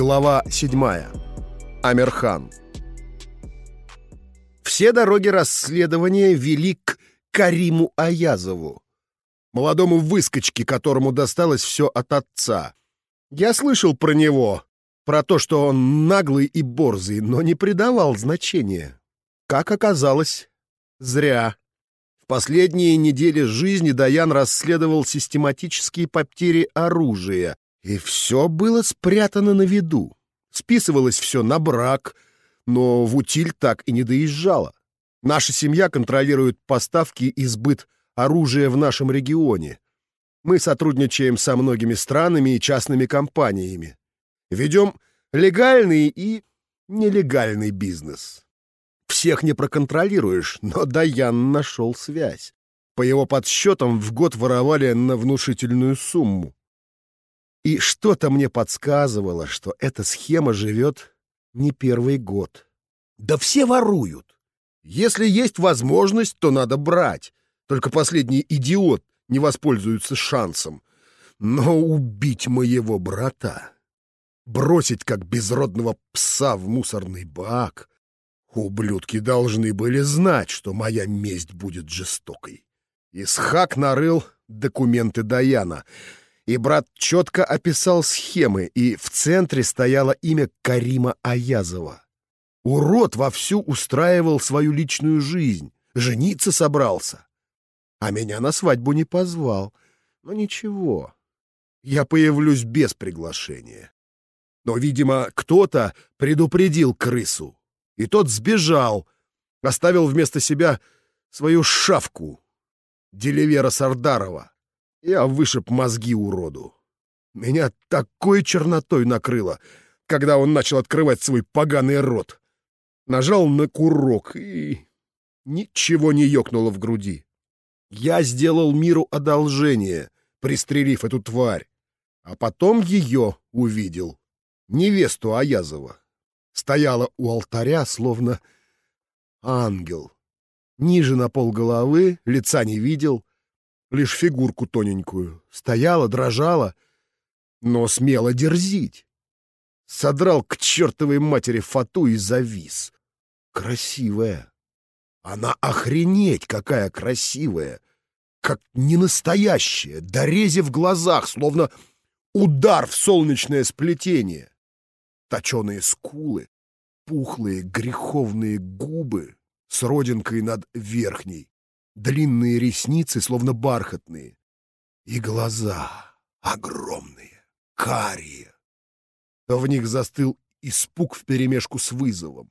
Глава 7. Амирхан. Все дороги расследования вели к Кариму Аязову, молодому выскочке, которому досталось все от отца. Я слышал про него, про то, что он наглый и борзый, но не придавал значения. Как оказалось, зря. В последние недели жизни Даян расследовал систематические потери оружия, и все было спрятано на виду. Списывалось все на брак, но в утиль так и не доезжала. Наша семья контролирует поставки и сбыт оружия в нашем регионе. Мы сотрудничаем со многими странами и частными компаниями. Ведем легальный и нелегальный бизнес. Всех не проконтролируешь, но Даян нашел связь. По его подсчетам, в год воровали на внушительную сумму. И что-то мне подсказывало, что эта схема живет не первый год. Да все воруют. Если есть возможность, то надо брать. Только последний идиот не воспользуется шансом. Но убить моего брата, бросить как безродного пса в мусорный бак, ублюдки должны были знать, что моя месть будет жестокой. Исхак нарыл документы Даяна — и брат четко описал схемы, и в центре стояло имя Карима Аязова. Урод вовсю устраивал свою личную жизнь, жениться собрался. А меня на свадьбу не позвал. Но ничего, я появлюсь без приглашения. Но, видимо, кто-то предупредил крысу, и тот сбежал, оставил вместо себя свою шавку, Делевера Сардарова. Я вышиб мозги уроду. Меня такой чернотой накрыло, когда он начал открывать свой поганый рот. Нажал на курок, и ничего не ёкнуло в груди. Я сделал миру одолжение, пристрелив эту тварь, а потом ее увидел. Невесту Аязова. Стояла у алтаря, словно ангел. Ниже на пол головы, лица не видел — лишь фигурку тоненькую. Стояла, дрожала, но смело дерзить. Содрал к чертовой матери фату и завис. Красивая. Она охренеть какая красивая. Как ненастоящая, дорези в глазах, словно удар в солнечное сплетение. Точеные скулы, пухлые греховные губы с родинкой над верхней, длинные ресницы, словно бархатные, и глаза огромные, карие. В них застыл испуг вперемешку с вызовом.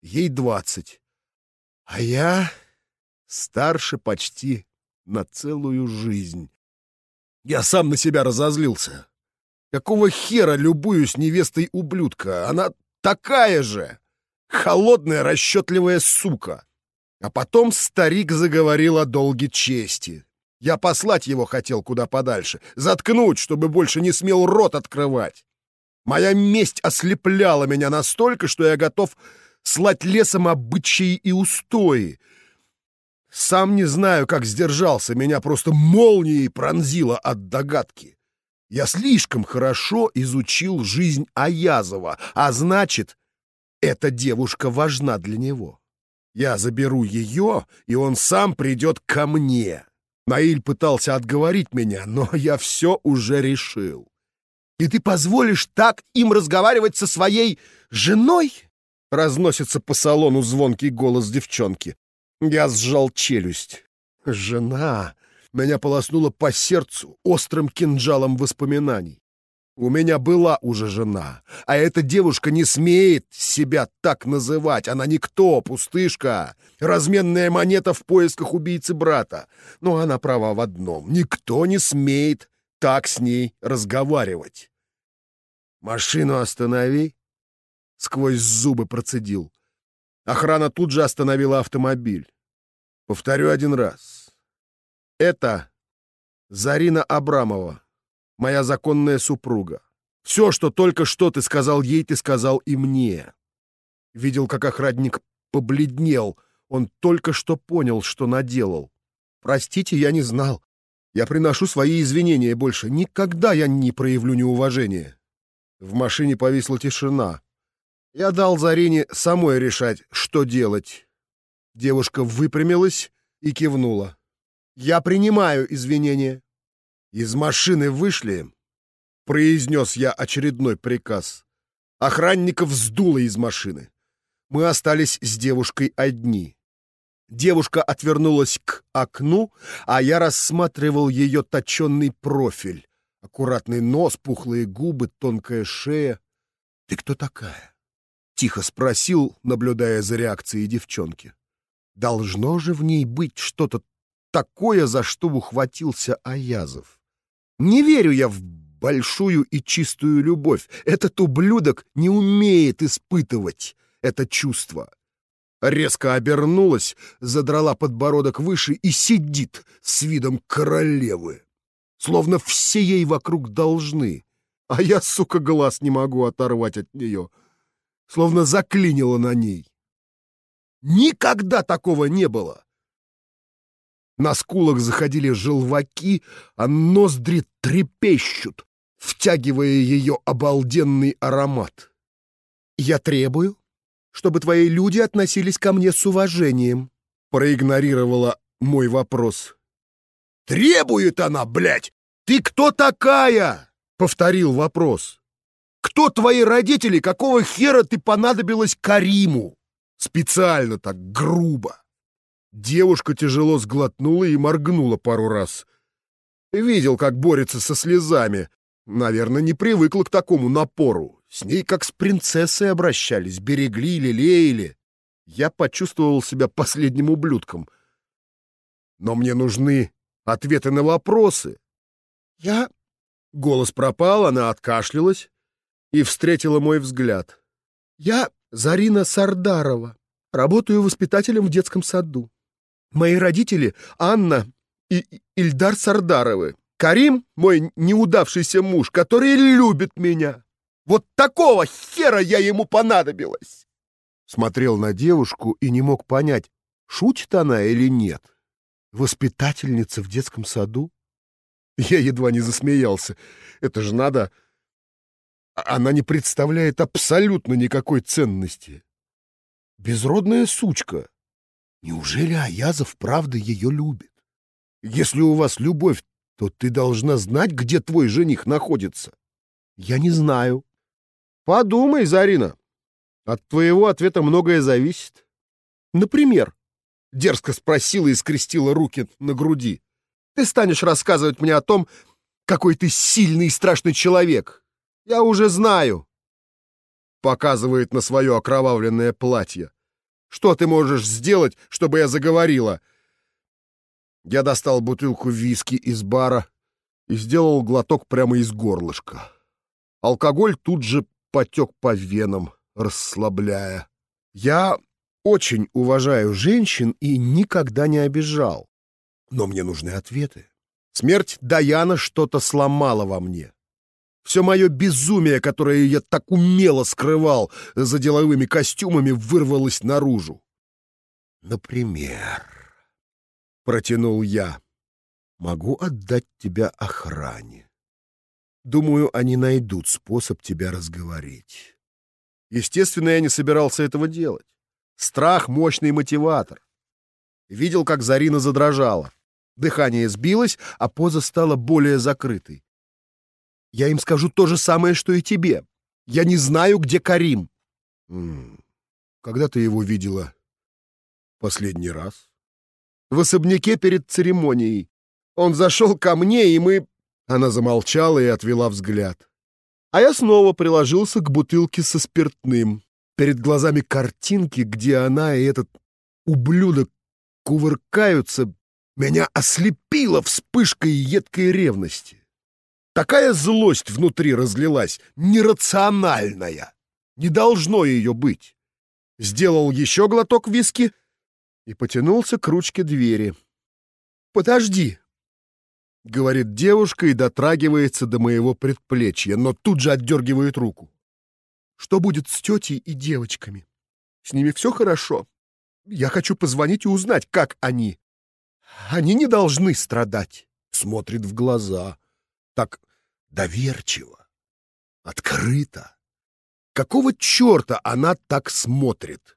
Ей двадцать, а я старше почти на целую жизнь. Я сам на себя разозлился. Какого хера любуюсь невестой ублюдка? Она такая же! Холодная, расчетливая сука! А потом старик заговорил о долге чести. Я послать его хотел куда подальше, заткнуть, чтобы больше не смел рот открывать. Моя месть ослепляла меня настолько, что я готов слать лесом обычаи и устои. Сам не знаю, как сдержался, меня просто молнией пронзило от догадки. Я слишком хорошо изучил жизнь Аязова, а значит, эта девушка важна для него. Я заберу ее, и он сам придет ко мне. Наиль пытался отговорить меня, но я все уже решил. И ты позволишь так им разговаривать со своей женой? Разносится по салону звонкий голос девчонки. Я сжал челюсть. Жена меня полоснула по сердцу острым кинжалом воспоминаний. У меня была уже жена, а эта девушка не смеет себя так называть. Она никто, пустышка, разменная монета в поисках убийцы брата. Но она права в одном. Никто не смеет так с ней разговаривать. «Машину останови!» — сквозь зубы процедил. Охрана тут же остановила автомобиль. Повторю один раз. Это Зарина Абрамова моя законная супруга. Все, что только что ты сказал ей, ты сказал и мне. Видел, как охранник побледнел. Он только что понял, что наделал. Простите, я не знал. Я приношу свои извинения больше. Никогда я не проявлю неуважения. В машине повисла тишина. Я дал Зарине самой решать, что делать. Девушка выпрямилась и кивнула. «Я принимаю извинения». «Из машины вышли», — произнес я очередной приказ. Охранников сдуло из машины. Мы остались с девушкой одни. Девушка отвернулась к окну, а я рассматривал ее точенный профиль. Аккуратный нос, пухлые губы, тонкая шея. «Ты кто такая?» — тихо спросил, наблюдая за реакцией девчонки. «Должно же в ней быть что-то такое, за что ухватился Аязов. Не верю я в большую и чистую любовь. Этот ублюдок не умеет испытывать это чувство. Резко обернулась, задрала подбородок выше и сидит с видом королевы. Словно все ей вокруг должны. А я, сука, глаз не могу оторвать от нее. Словно заклинило на ней. Никогда такого не было. На скулах заходили желваки, а ноздри трепещут, втягивая ее обалденный аромат. «Я требую, чтобы твои люди относились ко мне с уважением», проигнорировала мой вопрос. «Требует она, блядь! Ты кто такая?» повторил вопрос. «Кто твои родители? Какого хера ты понадобилась Кариму?» Специально так грубо. Девушка тяжело сглотнула и моргнула пару раз. Видел, как борется со слезами. Наверное, не привыкла к такому напору. С ней как с принцессой обращались, берегли, лелеяли. Я почувствовал себя последним ублюдком. Но мне нужны ответы на вопросы. Я... Голос пропал, она откашлялась и встретила мой взгляд. Я Зарина Сардарова. Работаю воспитателем в детском саду. Мои родители — Анна и Ильдар Сардаровы. Карим — мой неудавшийся муж, который любит меня. Вот такого хера я ему понадобилась!» Смотрел на девушку и не мог понять, шутит она или нет. Воспитательница в детском саду? Я едва не засмеялся. Это же надо... Она не представляет абсолютно никакой ценности. Безродная сучка. Неужели Аязов правда ее любит? Если у вас любовь, то ты должна знать, где твой жених находится. Я не знаю. Подумай, Зарина. От твоего ответа многое зависит. Например, дерзко спросила и скрестила руки на груди. Ты станешь рассказывать мне о том, какой ты сильный и страшный человек. Я уже знаю. Показывает на свое окровавленное платье. Что ты можешь сделать, чтобы я заговорила? Я достал бутылку виски из бара и сделал глоток прямо из горлышка. Алкоголь тут же потек по венам, расслабляя. Я очень уважаю женщин и никогда не обижал. Но мне нужны ответы. Смерть Даяна что-то сломала во мне. Все мое безумие, которое я так умело скрывал за деловыми костюмами, вырвалось наружу. Например протянул я. Могу отдать тебя охране. Думаю, они найдут способ тебя разговорить. Естественно, я не собирался этого делать. Страх — мощный мотиватор. Видел, как Зарина задрожала. Дыхание сбилось, а поза стала более закрытой. Я им скажу то же самое, что и тебе. Я не знаю, где Карим. Когда ты его видела последний раз? в особняке перед церемонией. Он зашел ко мне, и мы...» Она замолчала и отвела взгляд. А я снова приложился к бутылке со спиртным. Перед глазами картинки, где она и этот ублюдок кувыркаются, меня ослепило вспышкой едкой ревности. Такая злость внутри разлилась, нерациональная. Не должно ее быть. Сделал еще глоток виски — и потянулся к ручке двери. «Подожди!» — говорит девушка и дотрагивается до моего предплечья, но тут же отдергивает руку. «Что будет с тетей и девочками? С ними все хорошо? Я хочу позвонить и узнать, как они. Они не должны страдать!» Смотрит в глаза. Так доверчиво. Открыто. Какого черта она так смотрит?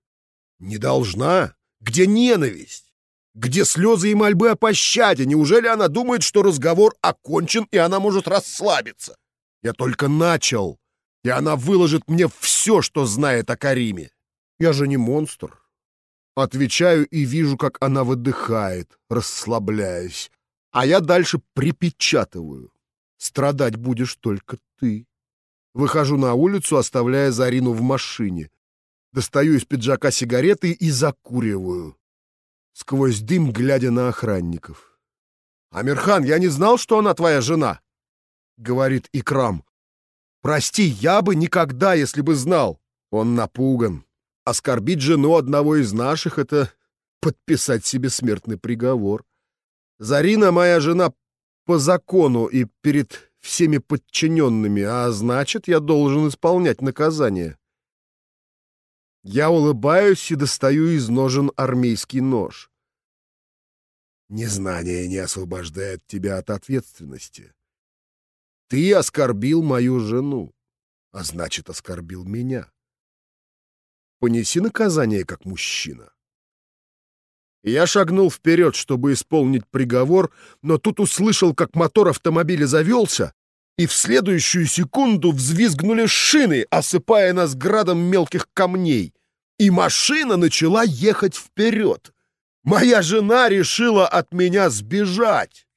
Не должна. Где ненависть? Где слезы и мольбы о пощаде? Неужели она думает, что разговор окончен, и она может расслабиться? Я только начал, и она выложит мне все, что знает о Кариме. Я же не монстр. Отвечаю и вижу, как она выдыхает, расслабляясь. А я дальше припечатываю. Страдать будешь только ты. Выхожу на улицу, оставляя Зарину в машине. Достаю из пиджака сигареты и закуриваю. Сквозь дым, глядя на охранников. «Амирхан, я не знал, что она твоя жена!» — говорит Икрам. «Прости, я бы никогда, если бы знал!» Он напуган. Оскорбить жену одного из наших — это подписать себе смертный приговор. Зарина моя жена по закону и перед всеми подчиненными, а значит, я должен исполнять наказание. Я улыбаюсь и достаю из ножен армейский нож. Незнание не освобождает тебя от ответственности. Ты оскорбил мою жену, а значит, оскорбил меня. Понеси наказание как мужчина. Я шагнул вперед, чтобы исполнить приговор, но тут услышал, как мотор автомобиля завелся, и в следующую секунду взвизгнули шины, осыпая нас градом мелких камней. И машина начала ехать вперед. Моя жена решила от меня сбежать.